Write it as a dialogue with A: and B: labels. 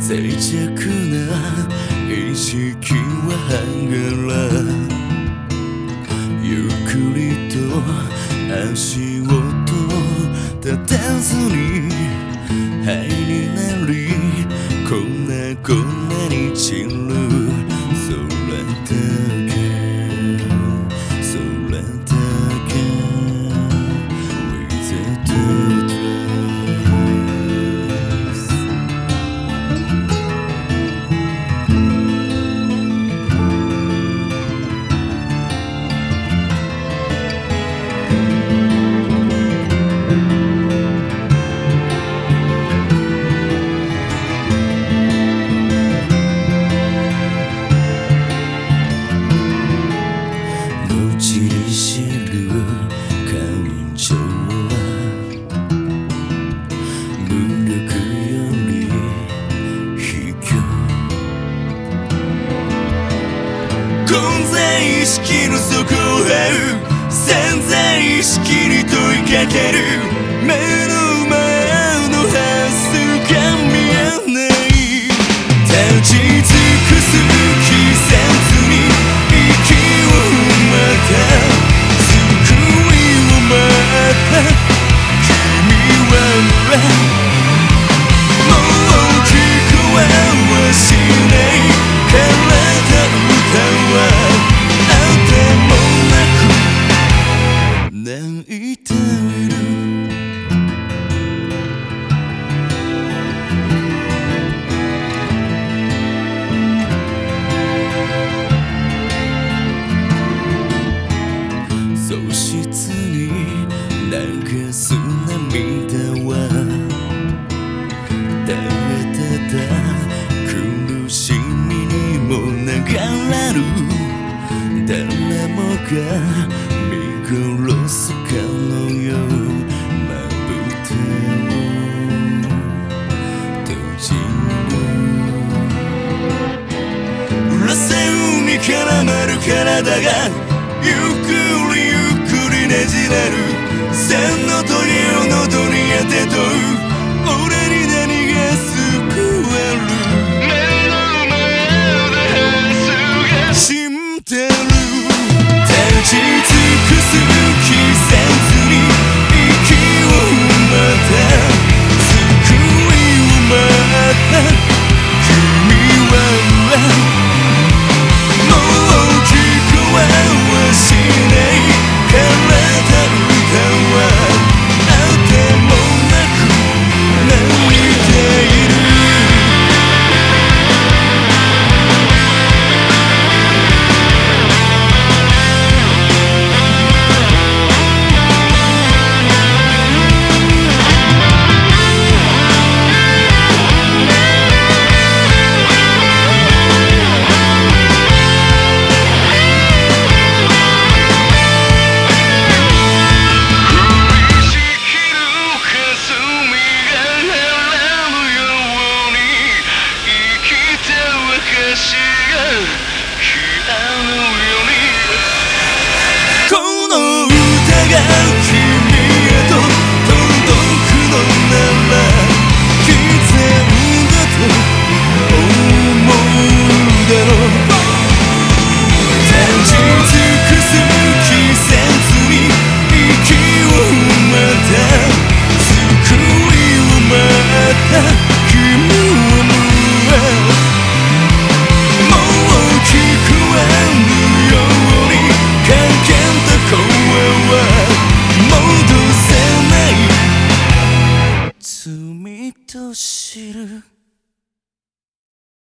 A: 脆弱な意識は剥がらゆっくりと足音立たずに灰になりこんなこんなに散る空だけ混在意識の底を這う潜在意識に問いかける。目の前喪失に流す涙はただただ苦しみにも流れる誰もが見殺すかのようまぶたを閉じる螺旋に絡まる体がゆくりゆっくりねじれる。千の鳥を喉に当てとう。俺に Woo! と知る。